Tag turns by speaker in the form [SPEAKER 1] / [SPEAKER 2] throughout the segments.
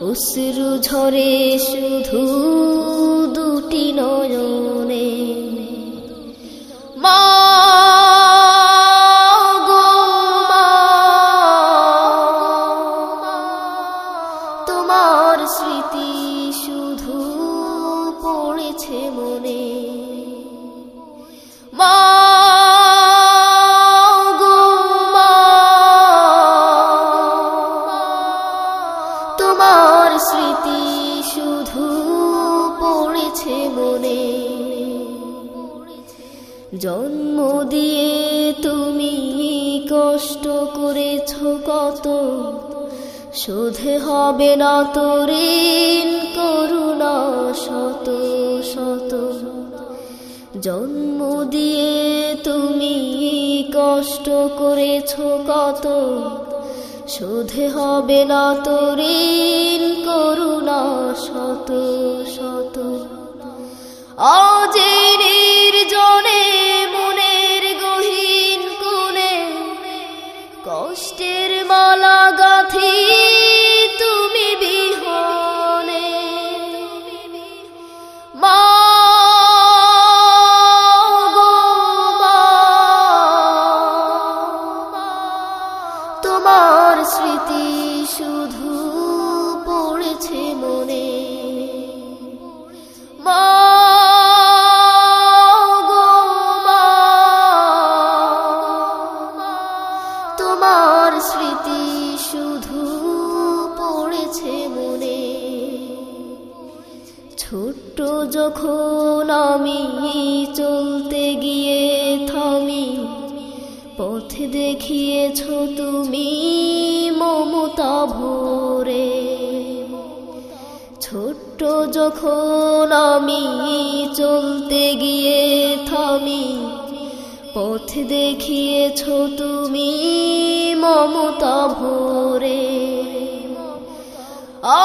[SPEAKER 1] অশ্রু ঝরে শুধু দুটি নয়নে। মা তোমার স্মৃতি শুধু পড়েছে মনে। জন্ম দিয়ে তুমি কষ্ট করেছ কত? শোধে হবে না তো ঋণ, করুণা শত শত। জন্ম দিয়ে তুমি কষ্ট করেছ কত? শোধে হবে না তো ঋণ, করুণা শত শত। আজ তোমার স্মৃতি শুধু পড়েছে মনে। মা, তোমার স্মৃতি শুধু পড়েছে মনে। ছোট্ট যখন আমি চলতে গিয়ে থামি দেখিয়েছ তুমি মমতা ভোরে। ছোট্ট যখন আমি চলতে গিয়ে থামি, পথ দেখিয়েছ তুমি মমতা ভোরে।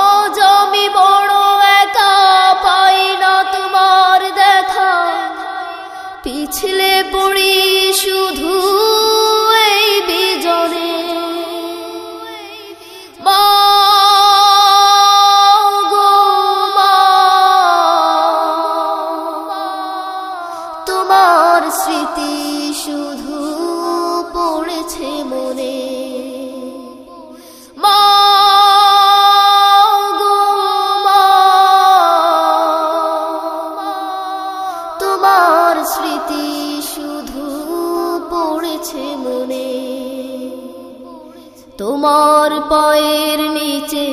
[SPEAKER 1] আজ আমি বড় একা পাই না তোমার দেখা, পিছলে পড়ি শুধু তোমার স্মৃতি শুধু পড়েছে মনে। তোমার স্মৃতি শুধু পড়েছে মনে। তোমার পায়ের নিচে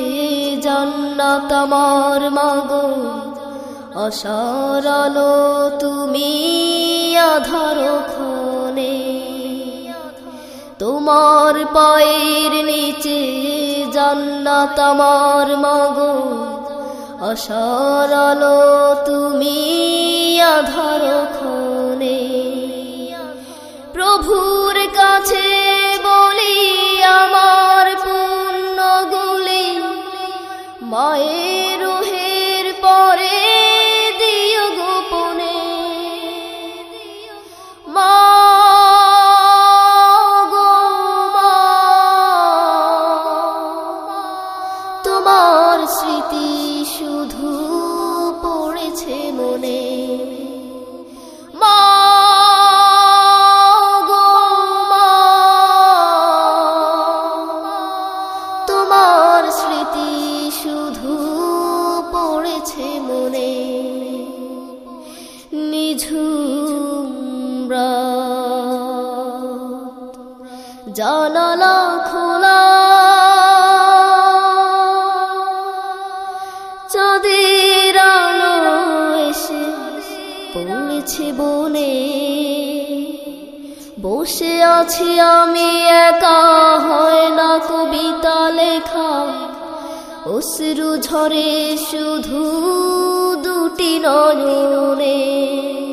[SPEAKER 1] জান্নাত আমার মাগো অসারালো তুমি আধার ক্ষণে তোমার পায়ের নিচে জান্নাত আমার মাগো। অসারালো তুমি আধার ক্ষণে প্রভুর কাছে স্মৃতি শুধু পড়েছে মনে। তোমার স্মৃতি শুধু পড়েছে মনে। নিঝুম জানালা বসে আছি আমি একা হয় না কবিতা লেখা। অশ্রু ঝরে শুধু দুটি নয়নে।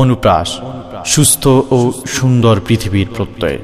[SPEAKER 2] অনুপ্রাস সুস্থ ও সুন্দর পৃথিবীর প্রত্যয়।